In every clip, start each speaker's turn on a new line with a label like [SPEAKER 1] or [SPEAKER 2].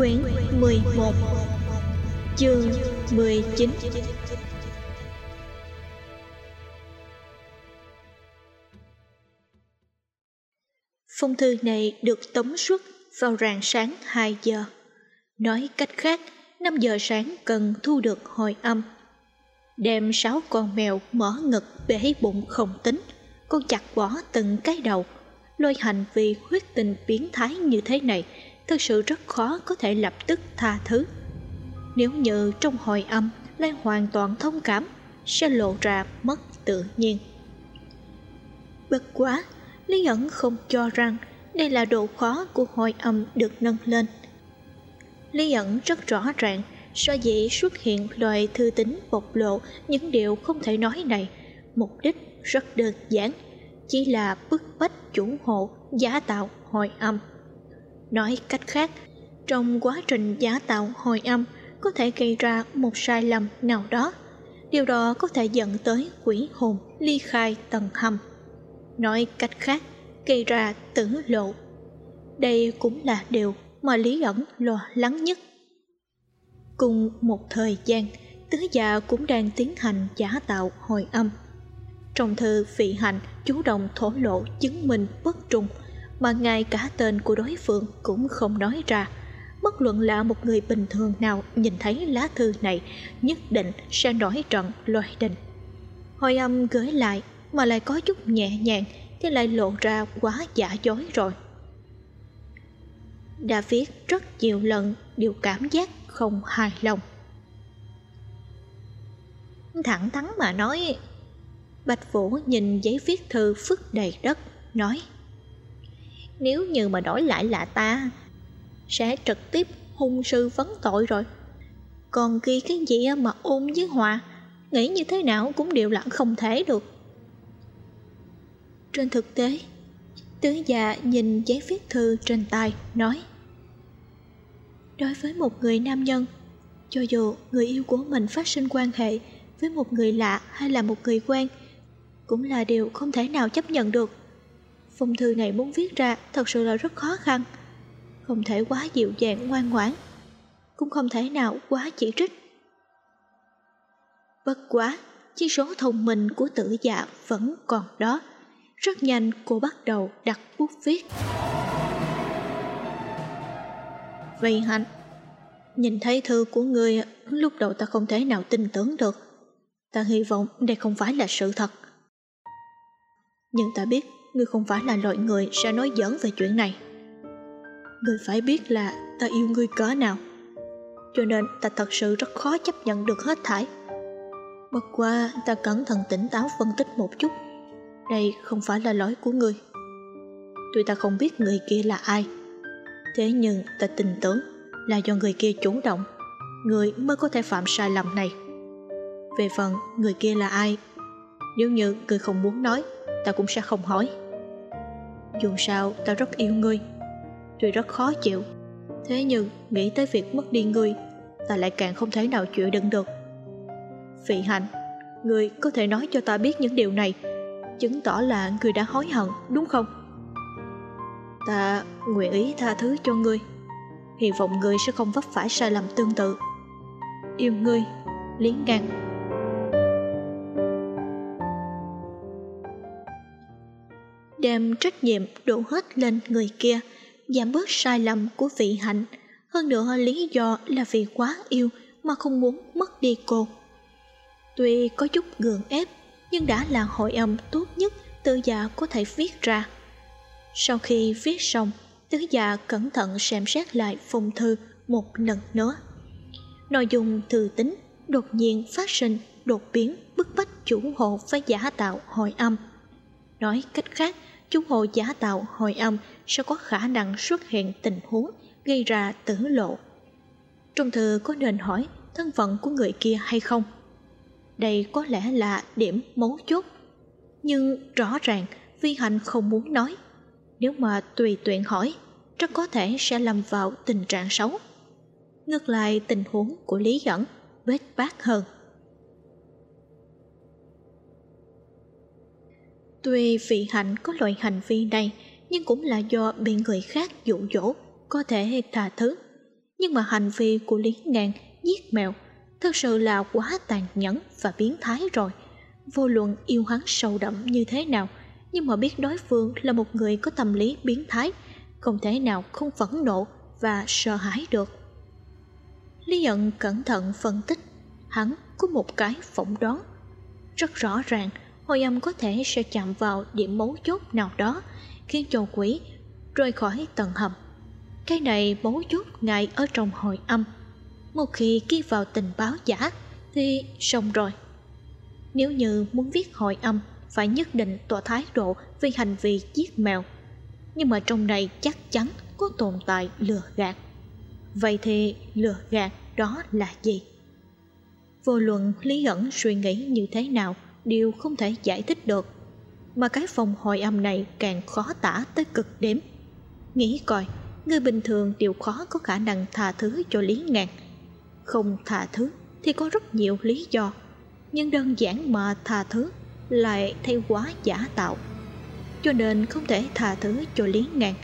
[SPEAKER 1] Quyển 11 Chương 19 Phong thư này được tống xuất vào rạng sáng 2 giờ. Nói cách khác, 5 giờ sáng cần thu được hồi âm. Đem sáu con mèo mở ngực bể bụng không tính, con chặt bỏ từng cái đầu. Lôi hành vì huyết tình biến thái như thế này thực sự rất khó có thể lập tức tha thứ. Nếu như trong hồi âm Lan hoàn toàn thông cảm, sẽ lộ ra mất tự nhiên. Bất quá, Lý ẩn không cho rằng đây là độ khó của hồi âm được nâng lên. Lý ẩn rất rõ ràng, sở dĩ xuất hiện loài thư tính bộc lộ những điều không thể nói này, mục đích rất đơn giản, chỉ là bức bách chủ hộ giả tạo hồi âm. Nói cách khác, trong quá trình giả tạo hồi âm có thể gây ra một sai lầm nào đó. Điều đó có thể dẫn tới quỷ hồn ly khai tầng hầm. Nói cách khác, gây ra tử lộ. Đây cũng là điều mà Lý ẩn lo lắng nhất. Cùng một thời gian, tứ già cũng đang tiến hành giả tạo hồi âm. Trong thư vị hạnh chủ động thổ lộ chứng minh bất trùng mà ngay cả tên của đối phương cũng không nói ra. Bất luận là một người bình thường nào nhìn thấy lá thư này nhất định sẽ nổi trận loài đình. Hồi âm gửi lại mà lại có chút nhẹ nhàng thì lại lộ ra quá giả dối rồi. Đã viết rất nhiều lần đều cảm giác không hài lòng. Thẳng thắn mà nói, Bạch Vũ nhìn giấy viết thư phức đầy đất, nói nếu như mà đổi lại là ta, Sẽ trực tiếp hung sư vấn tội rồi. Còn ghi cái gì mà ôn với hòa, Nghĩ như thế nào cũng đều là không thể được. Trên thực tế, Tứ già nhìn giấy viết thư trên tay, Nói, Đối với một người nam nhân, Cho dù người yêu của mình phát sinh quan hệ Với một người lạ hay là một người quen, Cũng là điều không thể nào chấp nhận được. Phong thư này muốn viết ra thật sự là rất khó khăn. Không thể quá dịu dàng, ngoan ngoãn, Cũng không thể nào quá chỉ trích. Bất quá, Chỉ số thông minh của tử dạ vẫn còn đó. Rất nhanh, cô bắt đầu đặt bút viết. Vậy hạnh, Nhìn thấy thư của người, Lúc đầu ta không thể nào tin tưởng được. Ta hy vọng đây không phải là sự thật. Nhưng ta biết Ngươi không phải là loại người sẽ nói giỡn về chuyện này. Ngươi phải biết là ta yêu ngươi cỡ nào. Cho nên ta thật sự rất khó chấp nhận được hết thảy. Bất qua ta cẩn thận tỉnh táo phân tích một chút. Đây không phải là lỗi của ngươi. Tuy ta không biết người kia là ai. Thế nhưng ta tin tưởng là do người kia chủ động, Người mới có thể phạm sai lầm này. Về phần người kia là ai, Nếu như người không muốn nói, Ta cũng sẽ không hỏi dù sao, tao rất yêu ngươi. Tuy rất khó chịu. Thế nhưng, nghĩ tới việc mất đi ngươi, Ta lại càng không thể nào chịu đựng được. Vị hạnh, Ngươi có thể nói cho ta biết những điều này, Chứng tỏ là ngươi đã hối hận, Đúng không? Ta nguyện ý tha thứ cho ngươi. Hy vọng ngươi sẽ không vấp phải sai lầm tương tự. Yêu ngươi, liến Ngang. Đem trách nhiệm đổ hết lên người kia, giảm bớt sai lầm của vị hạnh. Hơn nữa lý do là vì quá yêu mà không muốn mất đi cô. Tuy có chút gượng ép, nhưng đã là hội âm tốt nhất tư giả có thể viết ra. Sau khi viết xong, tứ giả cẩn thận xem xét lại phong thư một lần nữa. Nội dung thư tính đột nhiên phát sinh đột biến bức bách chủ hộ phải giả tạo hội âm. Nói cách khác, chúng hồ giả tạo hồi âm sẽ có khả năng xuất hiện tình huống gây ra tử lộ. Trong thư có nên hỏi thân phận của người kia hay không? Đây có lẽ là điểm mấu chốt. Nhưng rõ ràng Vi Hành không muốn nói. Nếu mà tùy tiện hỏi, rất có thể sẽ lâm vào tình trạng xấu. Ngược lại tình huống của Lý Dẫn bết bát hơn. Tuy vị hạnh có loại hành vi này, nhưng cũng là do bị người khác dụ dỗ, có thể tha thứ. Nhưng mà hành vi của Lý Ngạn giết mèo thật sự là quá tàn nhẫn và biến thái rồi. Vô luận yêu hắn sâu đậm như thế nào, nhưng mà biết đối phương là một người có tâm lý biến thái, không thể nào không phẫn nộ và sợ hãi được. Lý Nhận cẩn thận phân tích, hắn có một cái phỏng đoán. Rất rõ ràng, hồi âm có thể sẽ chạm vào điểm mấu chốt nào đó, khiến cho quỷ rời khỏi tầng hầm. Cái này mấu chốt ngay ở trong hồi âm. Một khi ghi vào tình báo giả thì xong rồi. Nếu như muốn viết hồi âm, phải nhất định tỏ thái độ vì hành vi giết mèo. Nhưng mà trong này chắc chắn có tồn tại lừa gạt. Vậy thì lừa gạt đó là gì? Vô luận Lý ẩn suy nghĩ như thế nào đều không thể giải thích được. Mà cái phòng hồi âm này càng khó tả tới cực điểm. Nghĩ coi, người bình thường đều khó có khả năng tha thứ cho Lý Ngạn. Không tha thứ thì có rất nhiều lý do, nhưng đơn giản mà tha thứ lại thay quá giả tạo. Cho nên không thể tha thứ cho Lý Ngạn.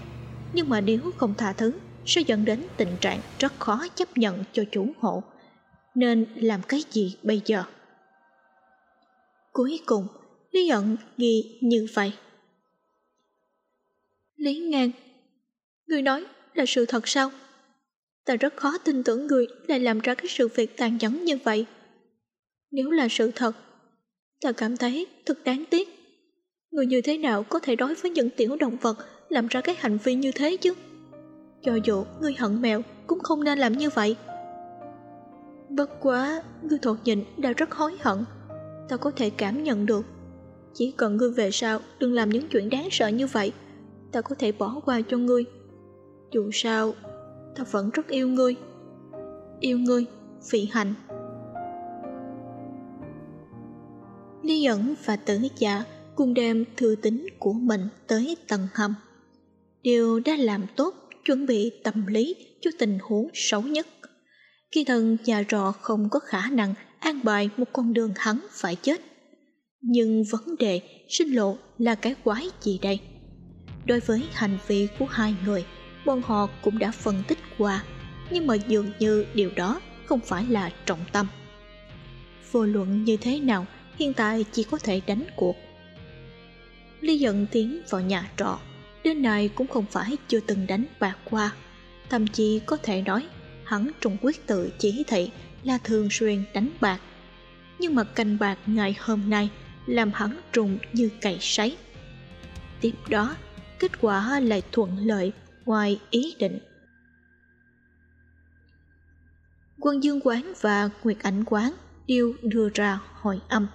[SPEAKER 1] Nhưng mà nếu không tha thứ sẽ dẫn đến tình trạng rất khó chấp nhận cho chủ hộ. Nên làm cái gì bây giờ? Cuối cùng, Lý ẩn ghi như vậy. Lý Ngang, người nói là sự thật sao? Ta rất khó tin tưởng người lại làm ra cái sự việc tàn nhẫn như vậy. Nếu là sự thật, ta cảm thấy thật đáng tiếc. Người như thế nào có thể đối với những tiểu động vật làm ra cái hành vi như thế chứ? Cho dù ngươi hận mèo cũng không nên làm như vậy. Bất quá, ngươi thuộc nhìn đã rất hối hận. Ta có thể cảm nhận được. Chỉ cần ngươi về sau đừng làm những chuyện đáng sợ như vậy, ta có thể bỏ qua cho ngươi. Dù sao, ta vẫn rất yêu ngươi. Yêu ngươi, vị hạnh. Lý ẩn và tử dạ cùng đem thư tín của mình tới tầng hầm. Điều đã làm tốt chuẩn bị tâm lý cho tình huống xấu nhất. Khi thần nhà trọ không có khả năng an bài một con đường hắn phải chết. Nhưng vấn đề sinh lộ là cái quái gì đây? Đối với hành vi của hai người, bọn họ cũng đã phân tích qua, nhưng mà dường như điều đó không phải là trọng tâm. Vô luận như thế nào, hiện tại chỉ có thể đánh cuộc. Lý giận tiến vào nhà trọ, đến nay cũng không phải chưa từng đánh bạc qua. Thậm chí có thể nói, hắn trung quyết tự chỉ thị là thường xuyên đánh bạc. Nhưng mà canh bạc ngày hôm nay làm hắn trùng như cày sấy. Tiếp đó, kết quả lại thuận lợi ngoài ý định. Quân Dương Quán và Nguyệt Ảnh Quán đều đưa ra hồi âm.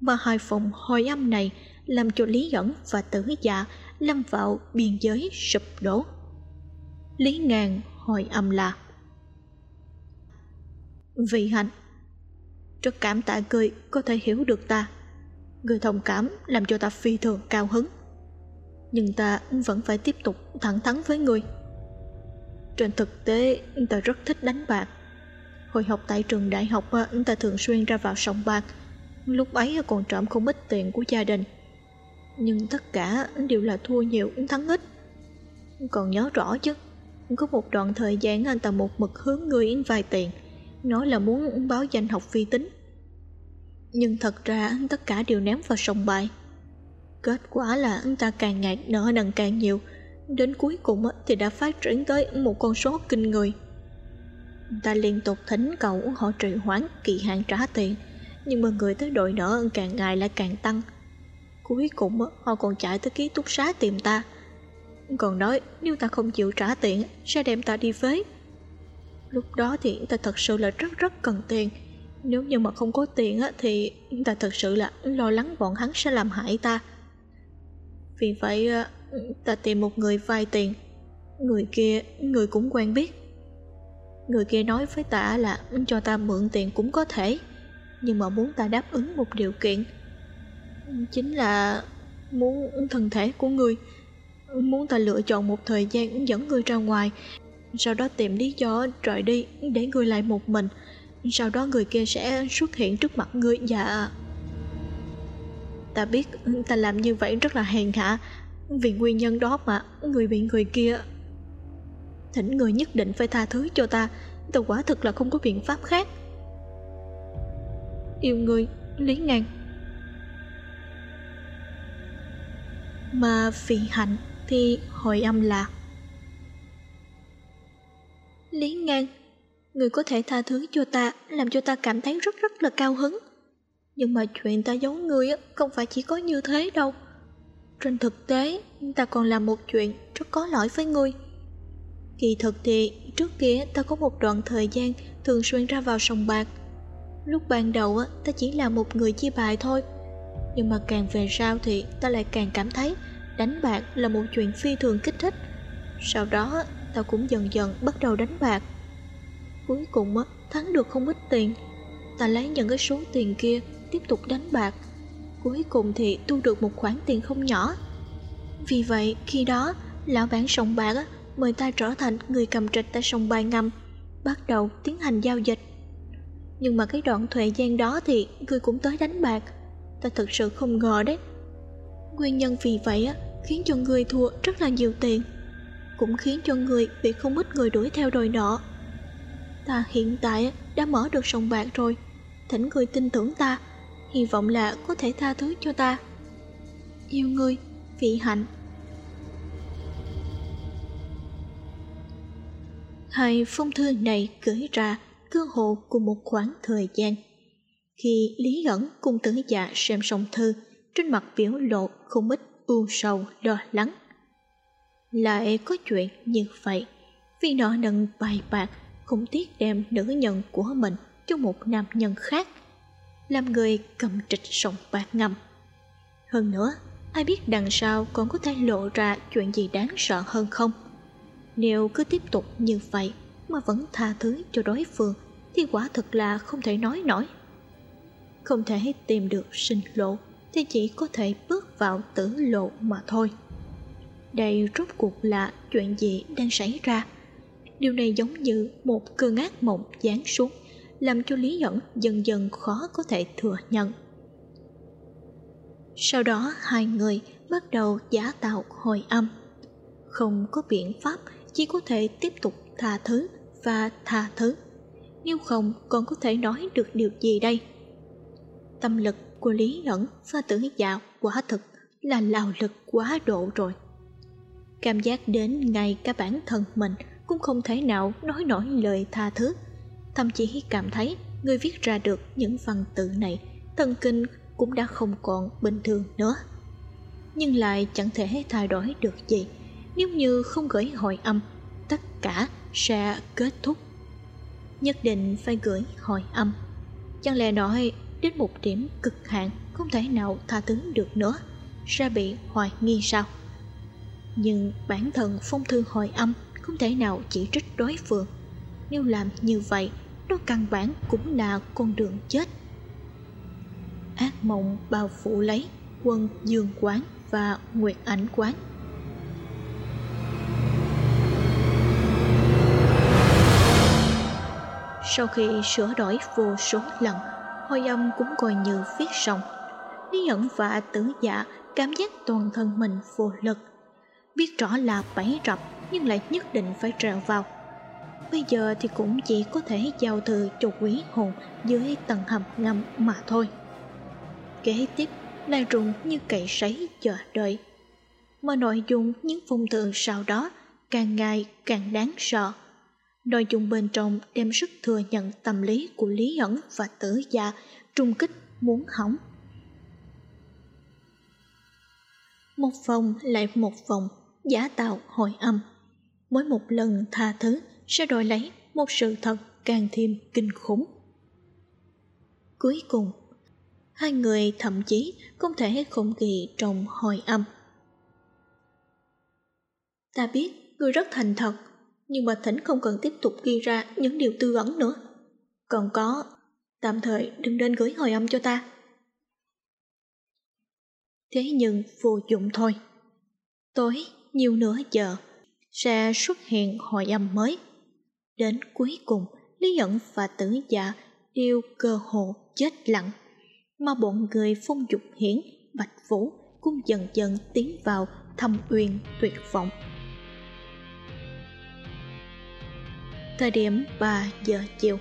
[SPEAKER 1] Mà hai phòng hồi âm này làm cho Lý Dẫn và Tử Dạ lâm vào biên giới sụp đổ. Lý Ngàn hồi âm là vì hạnh. Rất cảm tạ cười có thể hiểu được ta. Người thông cảm làm cho ta phi thường cao hứng. Nhưng ta vẫn phải tiếp tục thẳng thắn với người Trên thực tế, ta rất thích đánh bạc. Hồi học tại trường đại học ờ, ta thường xuyên ra vào sòng bạc. Lúc ấy còn trộm không ít tiền của gia đình. Nhưng tất cả đều là thua nhiều, thắng ít. Còn nhớ rõ chứ Có một đoạn thời gian anh ta một mực hướng người vài tiền. Nói là muốn báo danh học vi tính. Nhưng thật ra tất cả đều ném vào sông bài. Kết quả là anh ta càng ngày nợ nần càng nhiều. Đến cuối cùng thì đã phát triển tới một con số kinh người. Ta liên tục thỉnh cầu họ trì hoãn kỳ hạn trả tiền, nhưng mà người tới đội nợ càng ngày lại càng tăng. Cuối cùng họ còn chạy tới ký túc xá tìm ta. Còn nói, nếu ta không chịu trả tiền sẽ đem ta đi phế lúc đó thì ta thật sự là rất rất cần tiền. Nếu như mà không có tiền á, thì ta thật sự là lo lắng bọn hắn sẽ làm hại ta. Vì vậy ta tìm một người vay tiền. người kia người cũng quen biết. Người kia nói với ta là cho ta mượn tiền cũng có thể nhưng mà muốn ta đáp ứng một điều kiện. Chính là muốn thân thể của người. Muốn ta lựa chọn một thời gian dẫn người ra ngoài sau đó tìm lý do rời đi để người lại một mình. Sau đó người kia sẽ xuất hiện trước mặt người và ta biết ta làm như vậy rất là hèn hạ, vì nguyên nhân đó mà người bị người kia. Thỉnh người nhất định phải tha thứ cho ta ta quả thực là không có biện pháp khác. Yêu người, lý ngang. Mà phiền hạnh thì hồi âm là lý ngang, người có thể tha thứ cho ta, làm cho ta cảm thấy rất rất là cao hứng. Nhưng mà chuyện ta giấu người không phải chỉ có như thế đâu. Trên thực tế, ta còn làm một chuyện rất có lỗi với ngươi kỳ thực thì, trước kia ta có một đoạn thời gian thường xuyên ra vào sòng bạc. Lúc ban đầu ta chỉ là một người chia bài thôi. Nhưng mà càng về sau thì ta lại càng cảm thấy đánh bạc là một chuyện phi thường kích thích. Sau đó ta cũng dần dần bắt đầu đánh bạc. Cuối cùng thắng được không ít tiền. Ta lấy những cái số tiền kia tiếp tục đánh bạc. Cuối cùng thì thu được một khoản tiền không nhỏ. Vì vậy khi đó lão bản sòng bạc á, mời ta trở thành người cầm trịch tại sòng bài ngầm bắt đầu tiến hành giao dịch. Nhưng mà cái đoạn thời gian đó thì ngươi cũng tới đánh bạc. Ta thực sự không ngờ đấy. Nguyên nhân vì vậy á khiến cho ngươi thua rất là nhiều tiền cũng khiến cho người bị không ít người đuổi theo đòi nợ. Ta hiện tại đã mở được sòng bạc rồi, thỉnh người tin tưởng ta, hy vọng là có thể tha thứ cho ta. Yêu ngươi, vị hạnh. Hai phong thư này gửi ra cơ hồ cùng một khoảng thời gian. Khi lý ẩn cùng tử dạ xem xong thư, trên mặt biểu lộ không ít u sầu lo lắng lại có chuyện như vậy. Vì nợ nần bài bạc không tiếc đem nữ nhân của mình cho một nam nhân khác, làm người cầm trịch sòng bạc ngầm. Hơn nữa, ai biết đằng sau còn có thể lộ ra chuyện gì đáng sợ hơn không? Nếu cứ tiếp tục như vậy mà vẫn tha thứ cho đối phương, thì quả thực là không thể nói nổi. Không thể tìm được sinh lộ, thì chỉ có thể bước vào tử lộ mà thôi đây rốt cuộc là chuyện gì đang xảy ra? Điều này giống như một cơn ác mộng giáng xuống, làm cho lý nhẫn dần dần khó có thể thừa nhận. Sau đó, hai người bắt đầu giả tạo hồi âm. Không có biện pháp, chỉ có thể tiếp tục tha thứ và tha thứ. Nếu không, còn có thể nói được điều gì đây? Tâm lực của lý nhẫn và tử dạ quả thực là lao lực quá độ rồi cảm giác đến ngay cả bản thân mình cũng không thể nào nói nổi lời tha thứ. Thậm chí cảm thấy người viết ra được những văn tự này, thần kinh cũng đã không còn bình thường nữa. Nhưng lại chẳng thể thay đổi được gì. Nếu như không gửi hồi âm, tất cả sẽ kết thúc. Nhất định phải gửi hồi âm. Chẳng lẽ nói đến một điểm cực hạn không thể nào tha thứ được nữa? Sẽ bị hoài nghi sao? Nhưng bản thân phong thư hồi âm không thể nào chỉ trích đối phương. Nếu làm như vậy, nó căn bản cũng là con đường chết. Ác mộng bao phủ lấy quân dương quán và nguyệt ảnh quán. Sau khi sửa đổi vô số lần, hồi âm cũng coi như viết xong. Lý ẩn và tử dạ cảm giác toàn thân mình vô lực biết rõ là bẫy rập nhưng lại nhất định phải trèo vào. Bây giờ thì cũng chỉ có thể giao thừa cho quý hồn dưới tầng hầm ngầm mà thôi. Kế tiếp là rụng như cậy sấy chờ đợi. Mà nội dung những phong thư sau đó càng ngày càng đáng sợ. Nội dung bên trong đem sức thừa nhận tâm lý của lý ẩn và tử gia trung kích muốn hỏng. Một vòng lại một vòng giả tạo hồi âm mỗi một lần tha thứ sẽ đổi lấy một sự thật càng thêm kinh khủng cuối cùng hai người thậm chí không thể khủng kỳ trong hồi âm ta biết người rất thành thật, nhưng bà thỉnh không cần tiếp tục ghi ra những điều tư ẩn nữa. Còn có, tạm thời đừng nên gửi hồi âm cho ta. Thế nhưng vô dụng thôi. Tối, nhiều nửa giờ, sẽ xuất hiện hồi âm mới. Đến cuối cùng, Lý Nhẫn và Tử Dạ đều cơ hồ chết lặng, mà bọn người phong dục hiển, bạch vũ cũng dần dần tiến vào thâm uyên tuyệt vọng. Thời điểm 3 giờ chiều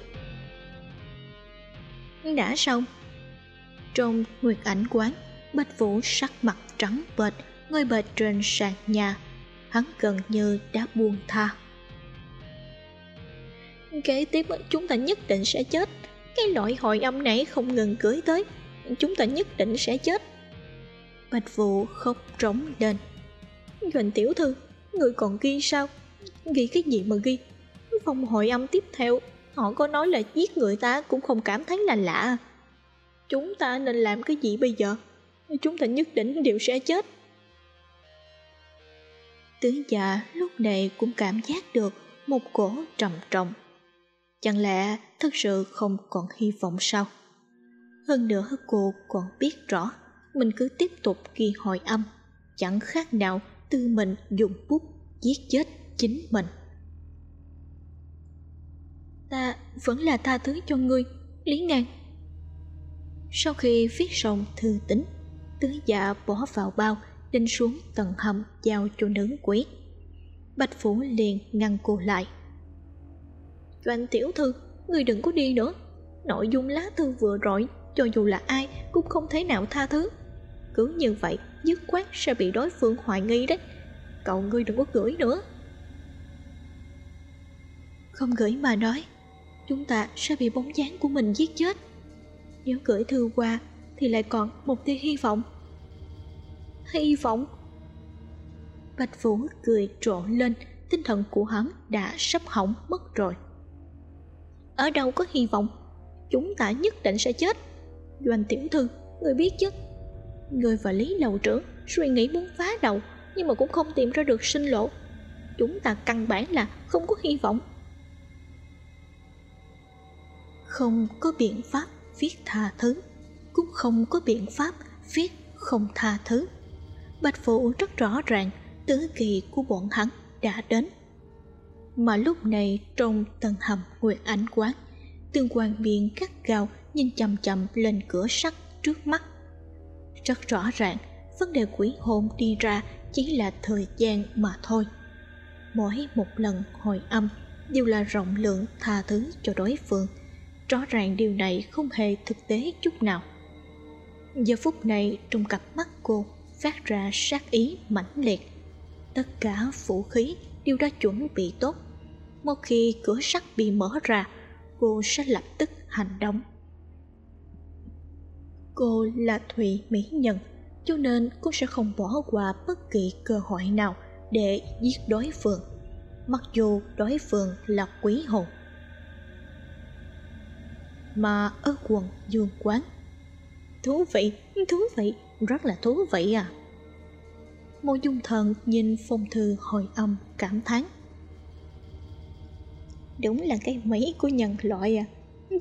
[SPEAKER 1] Đã xong Trong nguyệt ảnh quán Bạch Vũ sắc mặt trắng bệch Ngồi bệt trên sàn nhà, Hắn gần như đã buông tha. Kế tiếp, chúng ta nhất định sẽ chết. Cái loại hội âm này không ngừng cưới tới, Chúng ta nhất định sẽ chết. Bạch Vũ khóc trống lên. Doanh tiểu thư, Người còn ghi sao? Ghi cái gì mà ghi? Phong hội âm tiếp theo, Họ có nói là giết người ta cũng không cảm thấy là lạ. Chúng ta nên làm cái gì bây giờ? Chúng ta nhất định đều sẽ chết. Tướng già lúc này cũng cảm giác được Một cổ trầm trọng. Chẳng lẽ thật sự không còn hy vọng sao? Hơn nữa cô còn biết rõ, Mình cứ tiếp tục ghi hồi âm. Chẳng khác nào tư mình dùng bút giết chết chính mình. Ta vẫn là tha thứ cho ngươi, lý ngang sau khi viết xong thư tín, tướng già bỏ vào bao định xuống tầng hầm giao cho nữ quỷ bạch phủ liền ngăn cô lại. Doanh tiểu thư, người đừng có đi nữa. Nội dung lá thư vừa rồi, cho dù là ai cũng không thể nào tha thứ. Cứ như vậy, dứt khoát sẽ bị đối phương hoài nghi đấy. Cậu ngươi đừng có gửi nữa. Không gửi mà nói, chúng ta sẽ bị bóng dáng của mình giết chết. Nếu gửi thư qua, thì lại còn một tia hy vọng hy vọng bạch vũ cười trộn lên, tinh thần của hắn đã sắp hỏng mất rồi. Ở đâu có hy vọng? Chúng ta nhất định sẽ chết. Doanh tiểu thư, người biết chứ? Người và lý lầu trưởng suy nghĩ muốn phá đầu, nhưng mà cũng không tìm ra được sinh lộ. Chúng ta căn bản là không có hy vọng. Không có biện pháp viết tha thứ, cũng không có biện pháp viết không tha thứ bạch phụ rất rõ ràng, tứ kỳ của bọn hắn đã đến. Mà lúc này trong tầng hầm nguyệt ánh quán, tương quan biên cắt gao nhìn chầm chầm lên cửa sắt trước mắt. Rất rõ ràng, vấn đề quỷ hồn đi ra chỉ là thời gian mà thôi. Mỗi một lần hồi âm đều là rộng lượng tha thứ cho đối phương. Rõ ràng điều này không hề thực tế chút nào. Giờ phút này trong cặp mắt cô phát ra sát ý mãnh liệt. Tất cả vũ khí đều đã chuẩn bị tốt. Một khi cửa sắt bị mở ra, cô sẽ lập tức hành động. Cô là thùy mỹ nhân, cho nên cô sẽ không bỏ qua bất kỳ cơ hội nào để giết đối phương, mặc dù đối phương là quý hồn. Mà ở quần dương quán, thú vị thú vị rất là thú vị à. Mô dung thần nhìn phong thư hồi âm, cảm thán. Đúng là cái mỹ của nhân loại à.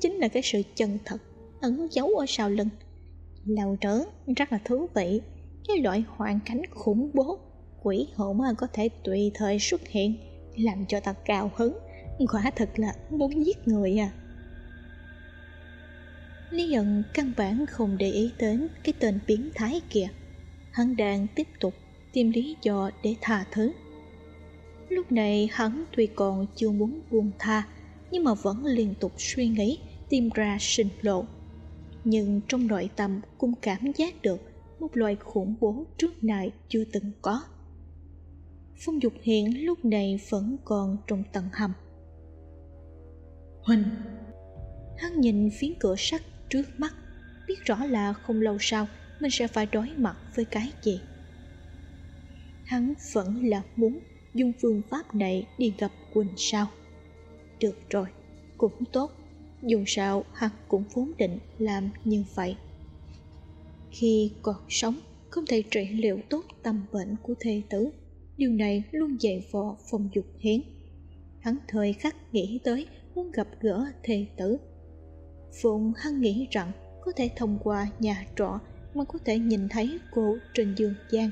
[SPEAKER 1] Chính là cái sự chân thật, ẩn giấu ở sau lưng. Lầu trớ rất là thú vị. Cái loại hoàn cảnh khủng bố, quỷ hồn có thể tùy thời xuất hiện, làm cho ta cao hứng. Quả thật là muốn giết người à. Lý ẩn căn bản không để ý đến cái tên biến thái kia. Hắn đang tiếp tục tìm lý do để tha thứ. Lúc này hắn tuy còn chưa muốn buông tha Nhưng mà vẫn liên tục suy nghĩ tìm ra sinh lộ. Nhưng trong nội tâm cũng cảm giác được Một loại khủng bố trước này chưa từng có. Phong Dục Hiện lúc này vẫn còn trong tầng hầm. Huynh Hắn nhìn phiến cửa sắt trước mắt, biết rõ là không lâu sau mình sẽ phải đối mặt với cái gì. Hắn vẫn là muốn dùng phương pháp này đi gặp quỳnh sao. Được rồi, cũng tốt, dù sao hắn cũng vốn định làm như vậy. Khi còn sống, không thể trị liệu tốt tâm bệnh của thê tử, điều này luôn dạy vò phòng dục hiến. Hắn thời khắc nghĩ tới muốn gặp gỡ thê tử phụng hắn nghĩ rằng có thể thông qua nhà trọ mà có thể nhìn thấy cô trên dương gian.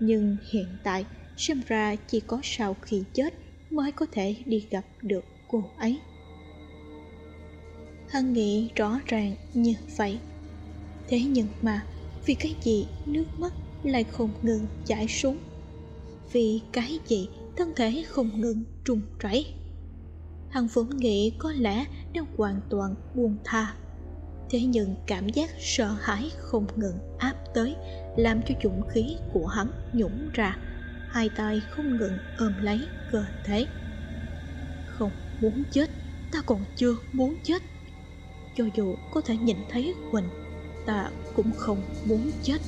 [SPEAKER 1] Nhưng hiện tại, xem ra chỉ có sau khi chết mới có thể đi gặp được cô ấy. Hắn nghĩ rõ ràng như vậy. Thế nhưng mà, vì cái gì nước mắt lại không ngừng chảy xuống? Vì cái gì thân thể không ngừng trung chảy hắn vốn nghĩ có lẽ đang hoàn toàn buông tha. Thế nhưng cảm giác sợ hãi không ngừng áp tới, làm cho dũng khí của hắn nhũng ra, hai tay không ngừng ôm lấy cơ thể. Không muốn chết, ta còn chưa muốn chết. Cho dù có thể nhìn thấy quỳnh ta cũng không muốn chết.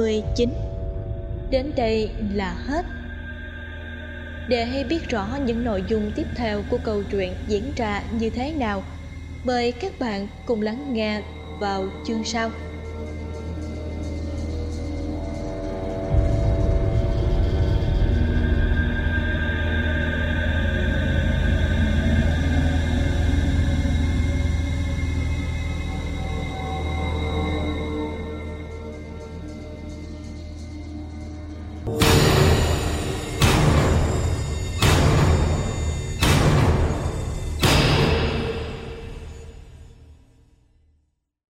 [SPEAKER 1] Chương 19 Đến đây là hết. Để hay biết rõ những nội dung tiếp theo của câu chuyện diễn ra như thế nào, Mời các bạn cùng lắng nghe vào chương sau.